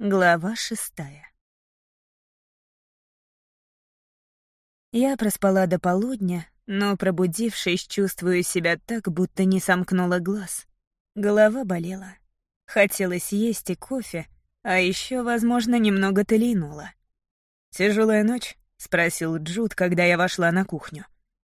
Глава шестая. Я проспала до полудня, но, пробудившись, чувствую себя так, будто не сомкнула глаз. Голова болела. Хотелось есть и кофе, а еще, возможно, немного толейнула. «Тяжелая ночь?» — спросил Джуд, когда я вошла на кухню.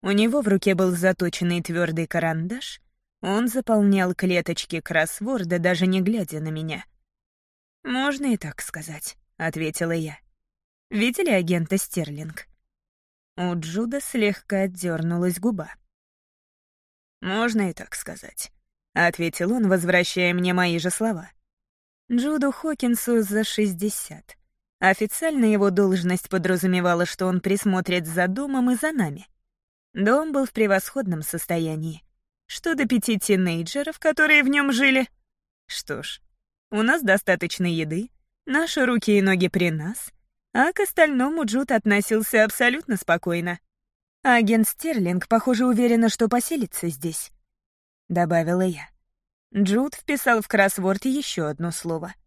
У него в руке был заточенный твердый карандаш. Он заполнял клеточки кроссворда, даже не глядя на меня. «Можно и так сказать», — ответила я. «Видели агента Стерлинг?» У Джуда слегка отдернулась губа. «Можно и так сказать», — ответил он, возвращая мне мои же слова. Джуду Хокинсу за 60. Официально его должность подразумевала, что он присмотрит за домом и за нами. Дом был в превосходном состоянии. Что до пяти тинейджеров, которые в нем жили? Что ж, у нас достаточно еды, наши руки и ноги при нас, а к остальному Джуд относился абсолютно спокойно. Агент Стерлинг, похоже, уверена, что поселится здесь, — добавила я. Джуд вписал в кроссворд еще одно слово —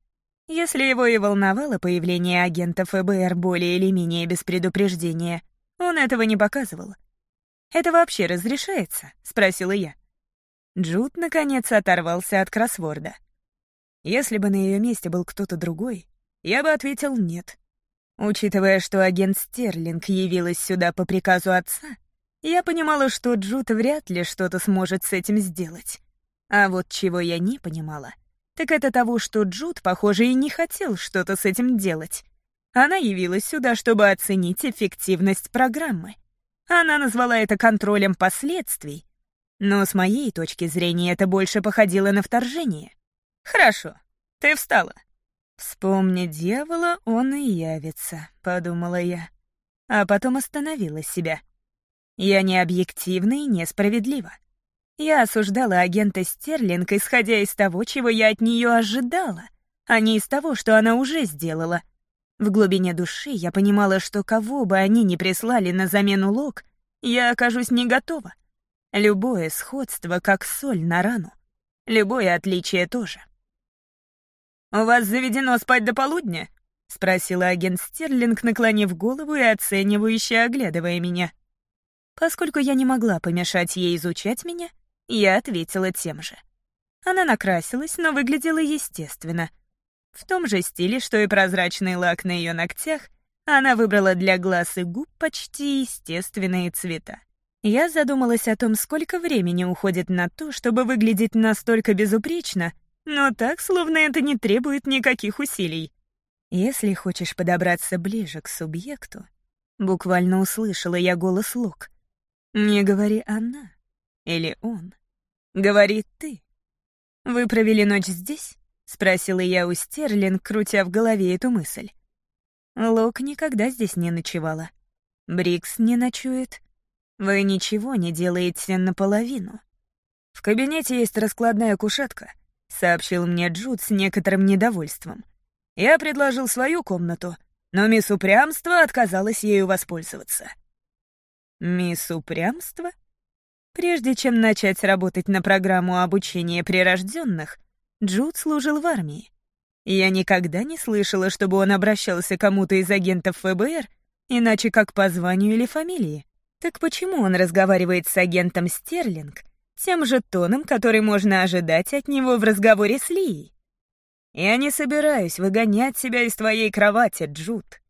если его и волновало появление агента ФБР более или менее без предупреждения, он этого не показывал. «Это вообще разрешается?» — спросила я. Джуд, наконец, оторвался от кроссворда. Если бы на ее месте был кто-то другой, я бы ответил «нет». Учитывая, что агент Стерлинг явилась сюда по приказу отца, я понимала, что Джуд вряд ли что-то сможет с этим сделать. А вот чего я не понимала, так это того, что Джуд, похоже, и не хотел что-то с этим делать. Она явилась сюда, чтобы оценить эффективность программы. Она назвала это контролем последствий. Но с моей точки зрения это больше походило на вторжение. «Хорошо, ты встала». «Вспомни дьявола, он и явится», — подумала я. А потом остановила себя. Я не объективна и несправедлива. Я осуждала агента Стерлинг, исходя из того, чего я от нее ожидала, а не из того, что она уже сделала. В глубине души я понимала, что кого бы они ни прислали на замену Лок, я окажусь не готова. Любое сходство, как соль на рану. Любое отличие тоже. «У вас заведено спать до полудня?» — спросила агент Стерлинг, наклонив голову и оценивающе оглядывая меня. Поскольку я не могла помешать ей изучать меня, я ответила тем же. Она накрасилась, но выглядела естественно. В том же стиле, что и прозрачный лак на ее ногтях, она выбрала для глаз и губ почти естественные цвета. Я задумалась о том, сколько времени уходит на то, чтобы выглядеть настолько безупречно, но так, словно это не требует никаких усилий. Если хочешь подобраться ближе к субъекту, буквально услышала я голос Лук. Не говори «она» или «он». Говорит ты. «Вы провели ночь здесь?» — спросила я у Стерлинг, крутя в голове эту мысль. Лок никогда здесь не ночевала. Брикс не ночует. Вы ничего не делаете наполовину. В кабинете есть раскладная кушетка, сообщил мне Джуд с некоторым недовольством. Я предложил свою комнату, но мисс Упрямство отказалась ею воспользоваться. Мисс Упрямство? Прежде чем начать работать на программу обучения прирожденных, Джуд служил в армии. Я никогда не слышала, чтобы он обращался к кому-то из агентов ФБР, иначе как по званию или фамилии. Так почему он разговаривает с агентом Стерлинг тем же тоном, который можно ожидать от него в разговоре с Лией? «Я не собираюсь выгонять себя из твоей кровати, Джуд.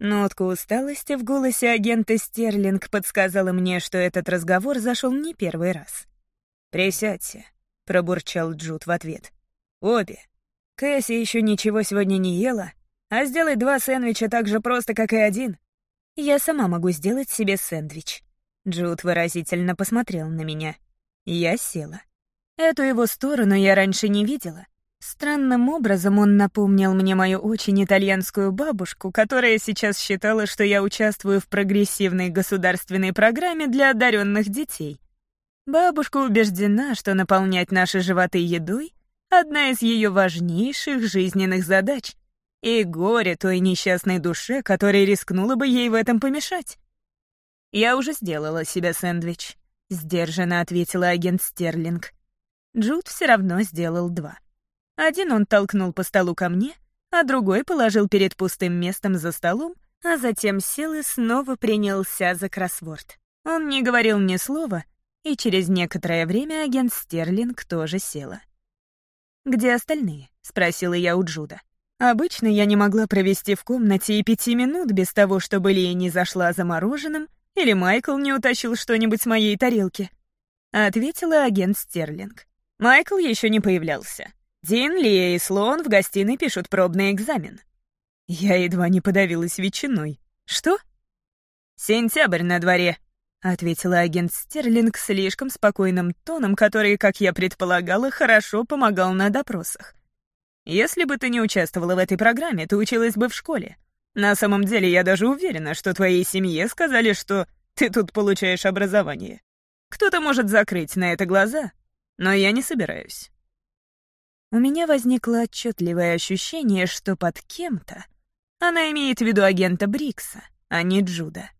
Нотка усталости в голосе агента Стерлинг подсказала мне, что этот разговор зашел не первый раз. «Присядьте», — пробурчал Джуд в ответ. «Обе. Кэсси еще ничего сегодня не ела, а сделать два сэндвича так же просто, как и один. Я сама могу сделать себе сэндвич». Джуд выразительно посмотрел на меня. Я села. Эту его сторону я раньше не видела. Странным образом он напомнил мне мою очень итальянскую бабушку, которая сейчас считала, что я участвую в прогрессивной государственной программе для одаренных детей. Бабушка убеждена, что наполнять наши животы едой — одна из ее важнейших жизненных задач, и горе той несчастной душе, которая рискнула бы ей в этом помешать. «Я уже сделала себе сэндвич», — сдержанно ответила агент Стерлинг. Джуд все равно сделал два. Один он толкнул по столу ко мне, а другой положил перед пустым местом за столом, а затем сел и снова принялся за кроссворд. Он не говорил ни слова, и через некоторое время агент Стерлинг тоже села. «Где остальные?» — спросила я у Джуда. Обычно я не могла провести в комнате и пяти минут без того, чтобы Лия не зашла за мороженым или Майкл не утащил что-нибудь с моей тарелки. Ответила агент Стерлинг. Майкл еще не появлялся. Дин, Лия и Слоун в гостиной пишут пробный экзамен. Я едва не подавилась ветчиной. Что? Сентябрь на дворе, — ответила агент Стерлинг слишком спокойным тоном, который, как я предполагала, хорошо помогал на допросах. «Если бы ты не участвовала в этой программе, ты училась бы в школе. На самом деле, я даже уверена, что твоей семье сказали, что ты тут получаешь образование. Кто-то может закрыть на это глаза, но я не собираюсь». У меня возникло отчетливое ощущение, что под кем-то она имеет в виду агента Брикса, а не Джуда.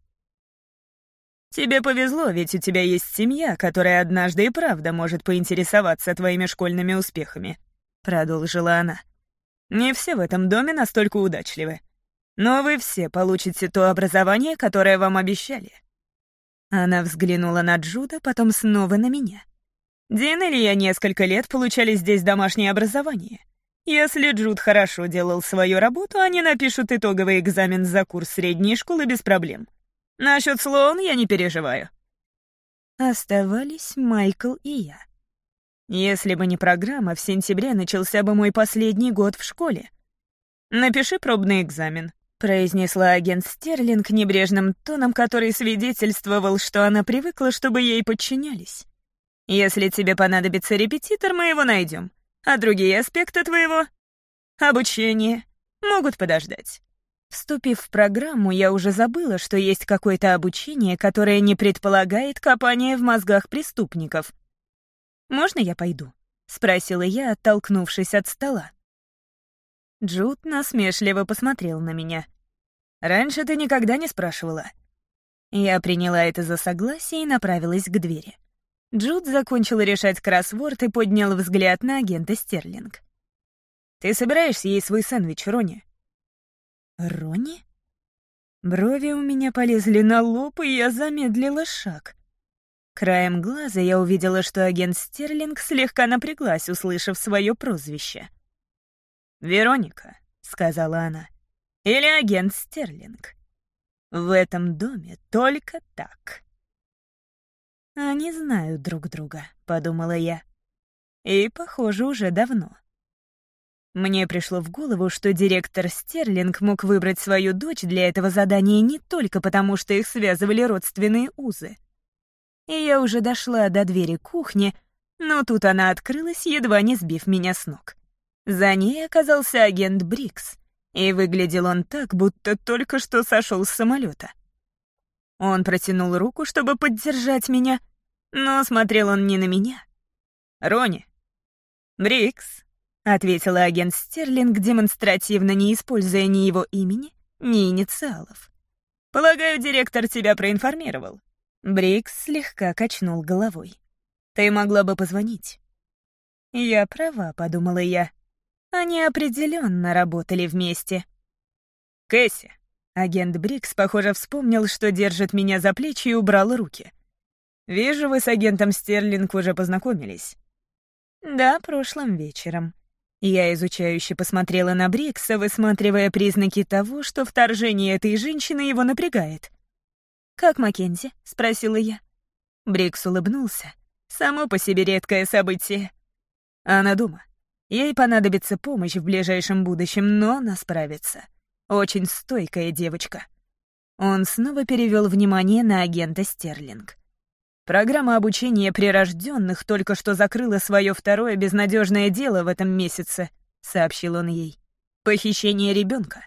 «Тебе повезло, ведь у тебя есть семья, которая однажды и правда может поинтересоваться твоими школьными успехами», — продолжила она. «Не все в этом доме настолько удачливы. Но вы все получите то образование, которое вам обещали». Она взглянула на Джуда, потом снова на меня. Дин или я несколько лет получали здесь домашнее образование. Если Джуд хорошо делал свою работу, они напишут итоговый экзамен за курс средней школы без проблем. Насчет Слоун я не переживаю. Оставались Майкл и я. Если бы не программа, в сентябре начался бы мой последний год в школе. «Напиши пробный экзамен», — произнесла агент Стерлинг небрежным тоном, который свидетельствовал, что она привыкла, чтобы ей подчинялись. «Если тебе понадобится репетитор, мы его найдем, а другие аспекты твоего обучения могут подождать». Вступив в программу, я уже забыла, что есть какое-то обучение, которое не предполагает копание в мозгах преступников. «Можно я пойду?» — спросила я, оттолкнувшись от стола. Джуд насмешливо посмотрел на меня. «Раньше ты никогда не спрашивала». Я приняла это за согласие и направилась к двери. Джуд закончил решать кроссворд и поднял взгляд на агента Стерлинг. «Ты собираешься есть свой сэндвич, Ронни?» Рони? Брови у меня полезли на лоб, и я замедлила шаг. Краем глаза я увидела, что агент Стерлинг слегка напряглась, услышав свое прозвище. «Вероника», — сказала она, — «или агент Стерлинг. В этом доме только так». «Они знают друг друга», — подумала я. И, похоже, уже давно. Мне пришло в голову, что директор Стерлинг мог выбрать свою дочь для этого задания не только потому, что их связывали родственные узы. И я уже дошла до двери кухни, но тут она открылась, едва не сбив меня с ног. За ней оказался агент Брикс, и выглядел он так, будто только что сошел с самолета. Он протянул руку, чтобы поддержать меня, но смотрел он не на меня. «Рони!» «Брикс!» — ответила агент Стерлинг, демонстративно не используя ни его имени, ни инициалов. «Полагаю, директор тебя проинформировал». Брикс слегка качнул головой. «Ты могла бы позвонить». «Я права», — подумала я. Они определенно работали вместе. «Кэсси!» Агент Брикс, похоже, вспомнил, что держит меня за плечи и убрал руки. «Вижу, вы с агентом Стерлинг уже познакомились». «Да, прошлым вечером», я изучающе посмотрела на Брикса, высматривая признаки того, что вторжение этой женщины его напрягает. «Как Маккензи?» — спросила я. Брикс улыбнулся. «Само по себе редкое событие. Она дома. Ей понадобится помощь в ближайшем будущем, но она справится. Очень стойкая девочка». Он снова перевел внимание на агента Стерлинг. Программа обучения прирожденных только что закрыла свое второе безнадежное дело в этом месяце, сообщил он ей. Похищение ребенка.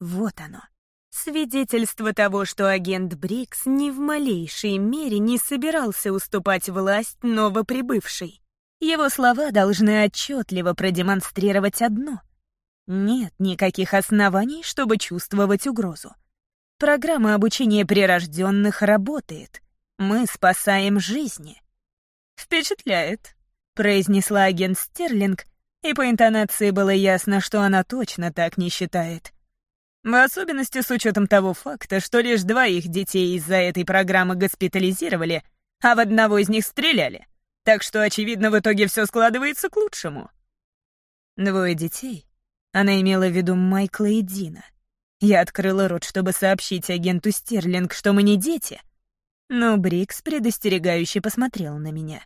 Вот оно. Свидетельство того, что агент Брикс ни в малейшей мере не собирался уступать власть новоприбывшей. Его слова должны отчетливо продемонстрировать одно. Нет никаких оснований, чтобы чувствовать угрозу. Программа обучения прирожденных работает. Мы спасаем жизни. Впечатляет, произнесла агент Стерлинг, И по интонации было ясно, что она точно так не считает. В особенности с учетом того факта, что лишь двоих детей из-за этой программы госпитализировали, а в одного из них стреляли. Так что, очевидно, в итоге все складывается к лучшему. Двое детей. Она имела в виду Майкла и Дина. Я открыла рот, чтобы сообщить агенту Стерлинг, что мы не дети. Но Брикс предостерегающе посмотрел на меня.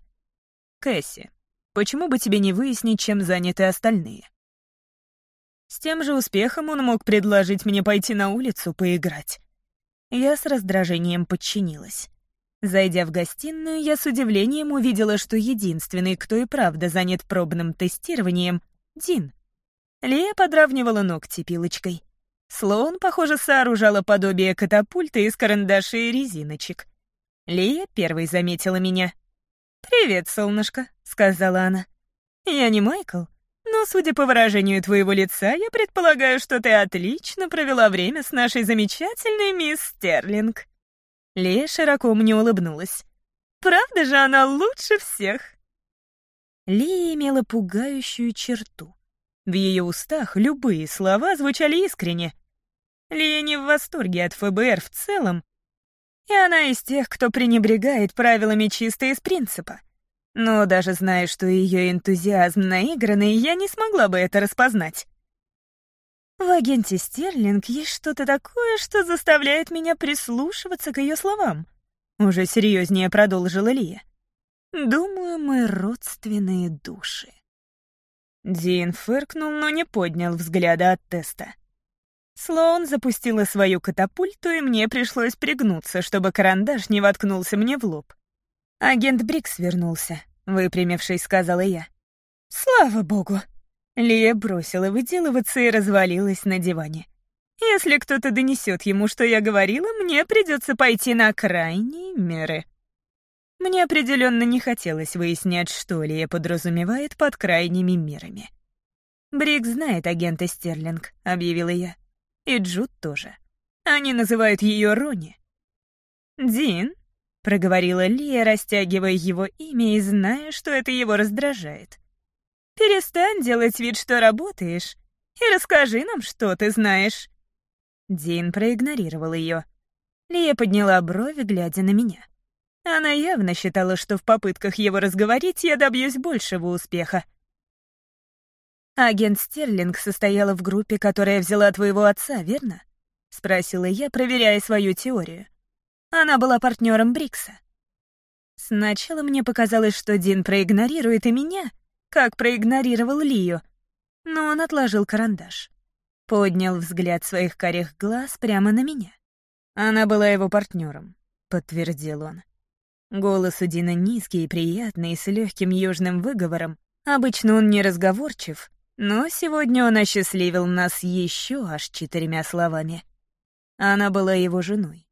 «Кэсси, почему бы тебе не выяснить, чем заняты остальные?» С тем же успехом он мог предложить мне пойти на улицу поиграть. Я с раздражением подчинилась. Зайдя в гостиную, я с удивлением увидела, что единственный, кто и правда занят пробным тестированием — Дин. Лия подравнивала ногти пилочкой. Слоун, похоже, сооружала подобие катапульта из карандашей и резиночек. Лия первой заметила меня. «Привет, солнышко», — сказала она. «Я не Майкл, но, судя по выражению твоего лица, я предполагаю, что ты отлично провела время с нашей замечательной мисс Стерлинг». Лея широко мне улыбнулась. «Правда же она лучше всех?» Лия имела пугающую черту. В ее устах любые слова звучали искренне. Лия не в восторге от ФБР в целом, и она из тех, кто пренебрегает правилами чисто из принципа. Но даже зная, что ее энтузиазм наигранный, я не смогла бы это распознать. В агенте Стерлинг есть что-то такое, что заставляет меня прислушиваться к ее словам. Уже серьезнее продолжила Лия. Думаю, мы родственные души. Дин фыркнул, но не поднял взгляда от теста. Слоун запустила свою катапульту, и мне пришлось пригнуться, чтобы карандаш не воткнулся мне в лоб. «Агент Брикс вернулся», — выпрямившись, сказала я. «Слава богу!» Лия бросила выделываться и развалилась на диване. «Если кто-то донесет ему, что я говорила, мне придется пойти на крайние меры». Мне определенно не хотелось выяснять, что Лия подразумевает под крайними мерами. «Брикс знает агента Стерлинг», — объявила я. «И Джуд тоже. Они называют ее Рони». «Дин?» — проговорила Лия, растягивая его имя и зная, что это его раздражает. «Перестань делать вид, что работаешь, и расскажи нам, что ты знаешь». Дин проигнорировал ее. Лия подняла брови, глядя на меня. Она явно считала, что в попытках его разговорить я добьюсь большего успеха. «Агент Стерлинг состояла в группе, которая взяла твоего отца, верно?» — спросила я, проверяя свою теорию. Она была партнером Брикса. Сначала мне показалось, что Дин проигнорирует и меня, как проигнорировал Лию, но он отложил карандаш. Поднял взгляд своих карих глаз прямо на меня. Она была его партнером, подтвердил он. Голос у Дина низкий и приятный, с легким южным выговором. Обычно он не разговорчив, но сегодня он осчастливил нас еще аж четырьмя словами. Она была его женой.